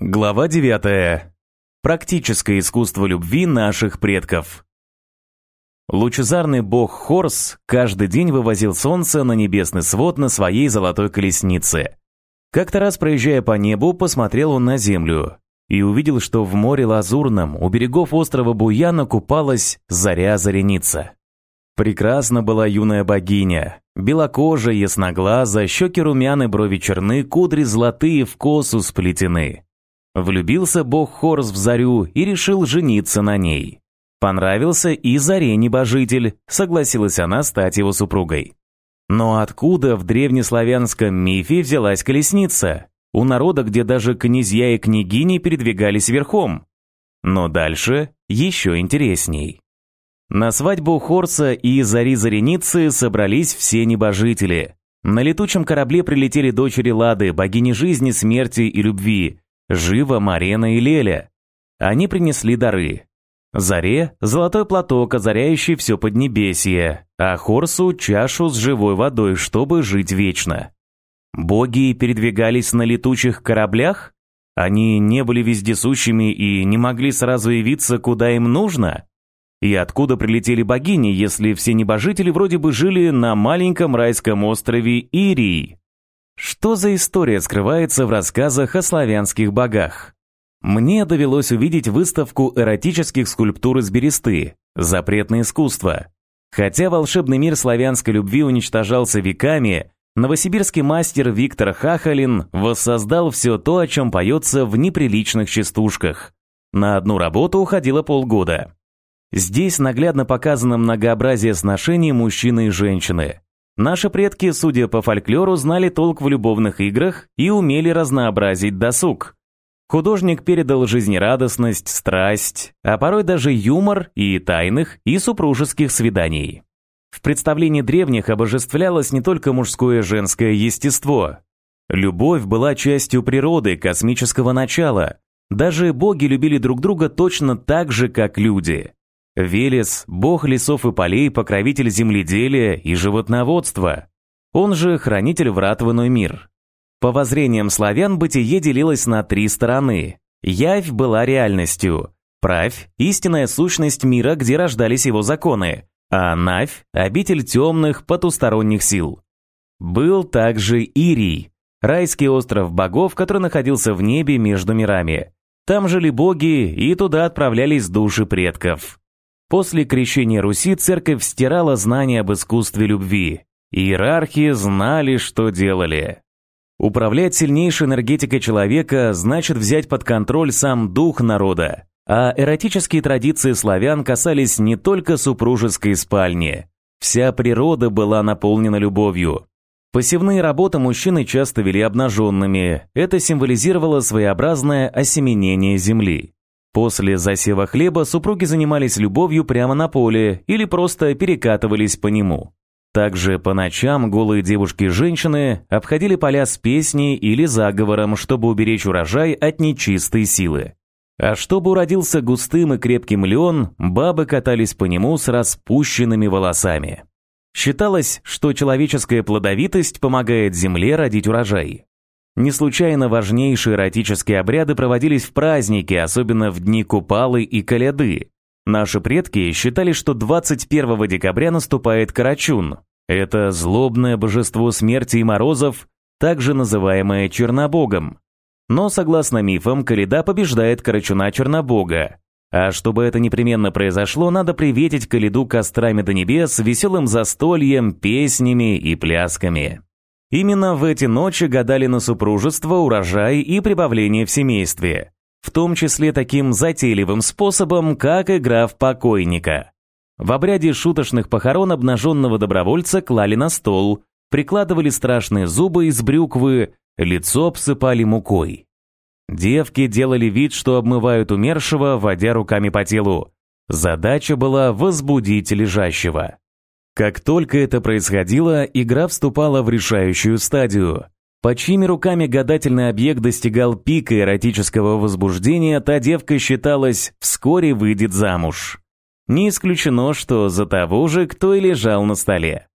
Глава 9. Практическое искусство любви наших предков. Лучезарный бог Хорс каждый день вывозил солнце на небесный свод на своей золотой колеснице. Как-то раз, проезжая по небу, посмотрел он на землю и увидел, что в море Лазурном у берегов острова Буяна купалась заря-зареница. Прекрасна была юная богиня. Белокожая, ясноглаза, щеки румяны, брови черны, кудри золотые в косу сплетены. Влюбился бог Хорс в Зарю и решил жениться на ней. Понравился и Заре небожитель, согласилась она стать его супругой. Но откуда в древнеславянском мифе взялась колесница? У народа, где даже князья и княгини передвигались верхом. Но дальше еще интересней. На свадьбу Хорса и Зари Зареницы собрались все небожители. На летучем корабле прилетели дочери Лады, богини жизни, смерти и любви, Жива, Марена и Леля. Они принесли дары. Заре – золотой платок, озаряющий все Поднебесье, а Хорсу – чашу с живой водой, чтобы жить вечно. Боги передвигались на летучих кораблях? Они не были вездесущими и не могли сразу явиться, куда им нужно? И откуда прилетели богини, если все небожители вроде бы жили на маленьком райском острове Ирии? Что за история скрывается в рассказах о славянских богах? Мне довелось увидеть выставку эротических скульптур из бересты «Запретное искусство». Хотя волшебный мир славянской любви уничтожался веками, новосибирский мастер Виктор Хахалин воссоздал все то, о чем поется в неприличных частушках. На одну работу уходило полгода. Здесь наглядно показано многообразие сношений мужчины и женщины. Наши предки, судя по фольклору, знали толк в любовных играх и умели разнообразить досуг. Художник передал жизнерадостность, страсть, а порой даже юмор и тайных, и супружеских свиданий. В представлении древних обожествлялось не только мужское и женское естество. Любовь была частью природы, космического начала. Даже боги любили друг друга точно так же, как люди. Велес – бог лесов и полей, покровитель земледелия и животноводства. Он же хранитель врат в иной мир. По воззрениям славян бытие делилось на три стороны. Явь была реальностью, правь – истинная сущность мира, где рождались его законы, а Навь – обитель темных потусторонних сил. Был также Ирий, райский остров богов, который находился в небе между мирами. Там жили боги, и туда отправлялись души предков. После крещения Руси церковь стирала знания об искусстве любви. Иерархи знали, что делали. Управлять сильнейшей энергетикой человека значит взять под контроль сам дух народа. А эротические традиции славян касались не только супружеской спальни. Вся природа была наполнена любовью. Посевные работы мужчины часто вели обнаженными. Это символизировало своеобразное осеменение земли. После засева хлеба супруги занимались любовью прямо на поле или просто перекатывались по нему. Также по ночам голые девушки и женщины обходили поля с песней или заговором, чтобы уберечь урожай от нечистой силы. А чтобы уродился густым и крепким лен, бабы катались по нему с распущенными волосами. Считалось, что человеческая плодовитость помогает земле родить урожай. Не случайно важнейшие эротические обряды проводились в праздники, особенно в дни Купалы и Коляды. Наши предки считали, что 21 декабря наступает Карачун. Это злобное божество смерти и морозов, также называемое Чернобогом. Но, согласно мифам, Каледа побеждает Карачуна Чернобога. А чтобы это непременно произошло, надо приветить Каледу кострами до небес, веселым застольем, песнями и плясками. Именно в эти ночи гадали на супружество, урожай и прибавление в семействе, в том числе таким затейливым способом, как игра в покойника. В обряде шуточных похорон обнаженного добровольца клали на стол, прикладывали страшные зубы из брюквы, лицо обсыпали мукой. Девки делали вид, что обмывают умершего, водя руками по телу. Задача была возбудить лежащего. Как только это происходило, игра вступала в решающую стадию. По чьими руками гадательный объект достигал пика эротического возбуждения, та девка считалась вскоре выйдет замуж. Не исключено, что за того же, кто и лежал на столе.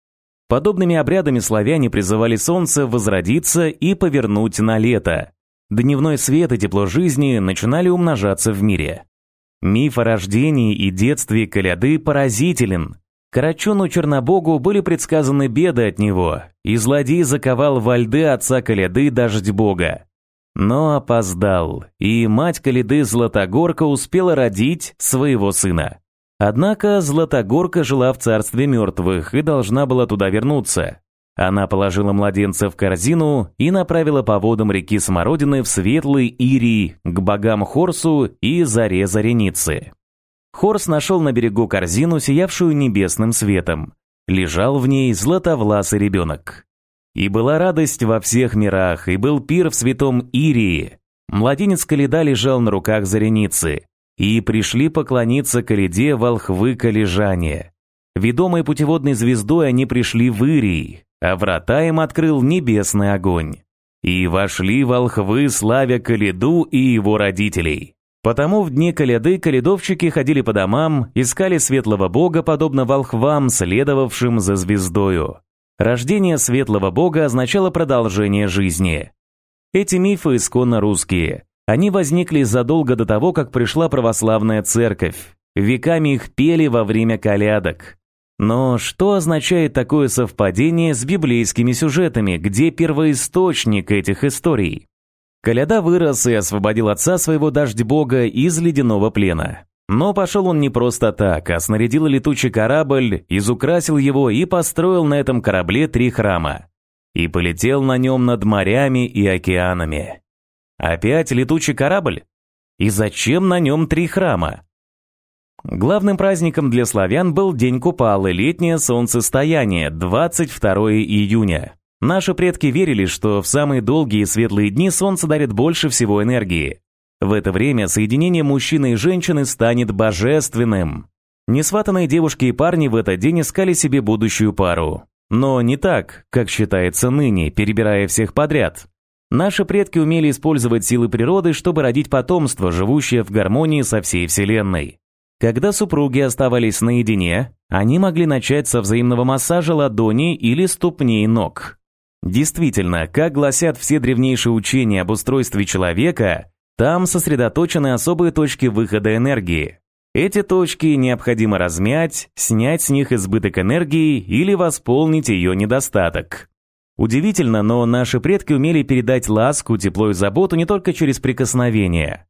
Подобными обрядами славяне призывали солнце возродиться и повернуть на лето. дневной свет и тепло жизни начинали умножаться в мире. Миф о рождении и детстве Коляды поразителен. Карачуну Чернобогу были предсказаны беды от него, и злодей заковал во льды отца Коляды дождь бога. Но опоздал, и мать Калиды Златогорка успела родить своего сына. Однако Златогорка жила в царстве мертвых и должна была туда вернуться. Она положила младенца в корзину и направила по водам реки Смородины в светлый Ирий к богам Хорсу и Заре Зареницы. Хорс нашел на берегу корзину, сиявшую небесным светом. Лежал в ней златовласый ребенок. И была радость во всех мирах, и был пир в святом Ирии. Младенец Каледа лежал на руках Зареницы, и пришли поклониться Каледе волхвы Калежане. Ведомой путеводной звездой они пришли в Ирий, а врата им открыл небесный огонь. И вошли волхвы, славя Каледу и его родителей. Потому в дни Каляды каледовщики ходили по домам, искали светлого бога, подобно волхвам, следовавшим за звездою. Рождение светлого бога означало продолжение жизни. Эти мифы исконно русские. Они возникли задолго до того, как пришла православная церковь. Веками их пели во время колядок. Но что означает такое совпадение с библейскими сюжетами, где первоисточник этих историй? Коляда вырос и освободил отца своего дождь бога из ледяного плена. Но пошел он не просто так, а снарядил летучий корабль, изукрасил его и построил на этом корабле три храма. И полетел на нем над морями и океанами. Опять летучий корабль? И зачем на нем три храма? Главным праздником для славян был День Купалы, летнее солнцестояние, 22 июня. Наши предки верили, что в самые долгие и светлые дни солнце дарит больше всего энергии. В это время соединение мужчины и женщины станет божественным. Несватанные девушки и парни в этот день искали себе будущую пару. Но не так, как считается ныне, перебирая всех подряд. Наши предки умели использовать силы природы, чтобы родить потомство, живущее в гармонии со всей Вселенной. Когда супруги оставались наедине, они могли начать со взаимного массажа ладоней или ступней ног. Действительно, как гласят все древнейшие учения об устройстве человека, там сосредоточены особые точки выхода энергии. Эти точки необходимо размять, снять с них избыток энергии или восполнить ее недостаток. Удивительно, но наши предки умели передать ласку, тепло и заботу не только через прикосновение.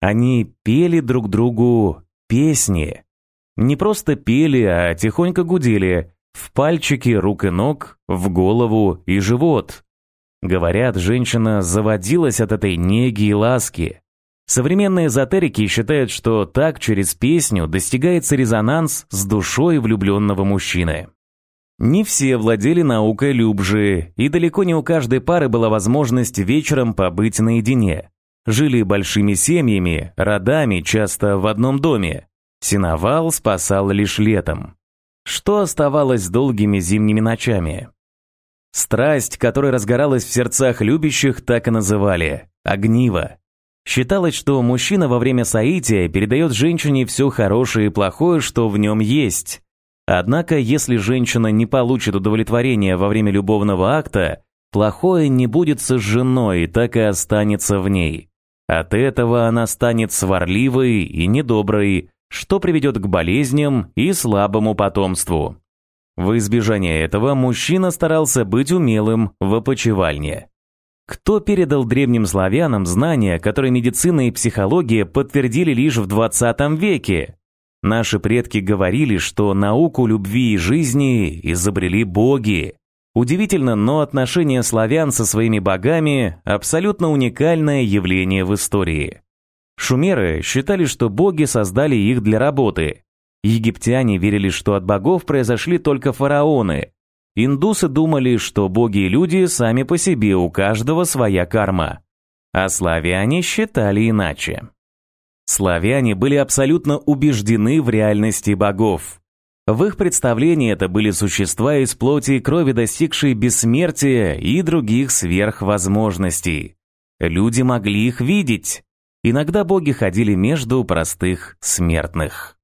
Они пели друг другу песни. Не просто пели, а тихонько гудели в пальчики рук и ног, в голову и живот. Говорят, женщина заводилась от этой неги и ласки. Современные эзотерики считают, что так через песню достигается резонанс с душой влюбленного мужчины. Не все владели наукой любжи, и далеко не у каждой пары была возможность вечером побыть наедине. Жили большими семьями, родами, часто в одном доме. Синовал спасал лишь летом. Что оставалось долгими зимними ночами? Страсть, которая разгоралась в сердцах любящих, так и называли – огниво. Считалось, что мужчина во время соития передает женщине все хорошее и плохое, что в нем есть. Однако, если женщина не получит удовлетворения во время любовного акта, плохое не будет сожжено и так и останется в ней. От этого она станет сварливой и недоброй, что приведет к болезням и слабому потомству. В избежание этого мужчина старался быть умелым в опочивальне. Кто передал древним славянам знания, которые медицина и психология подтвердили лишь в 20 веке? Наши предки говорили, что науку любви и жизни изобрели боги. Удивительно, но отношение славян со своими богами – абсолютно уникальное явление в истории. Шумеры считали, что боги создали их для работы, Египтяне верили, что от богов произошли только фараоны. Индусы думали, что боги и люди сами по себе, у каждого своя карма. А славяне считали иначе. Славяне были абсолютно убеждены в реальности богов. В их представлении это были существа из плоти и крови, достигшие бессмертия и других сверхвозможностей. Люди могли их видеть. Иногда боги ходили между простых смертных.